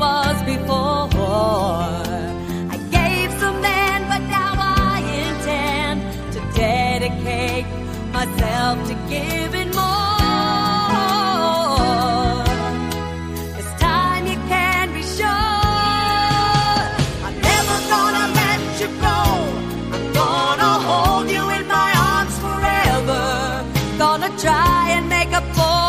was before. I gave some then, but now I intend to dedicate myself to giving more. This time you can be sure I'm never gonna let you go. I'm gonna hold you in my arms forever. Gonna try and make up for.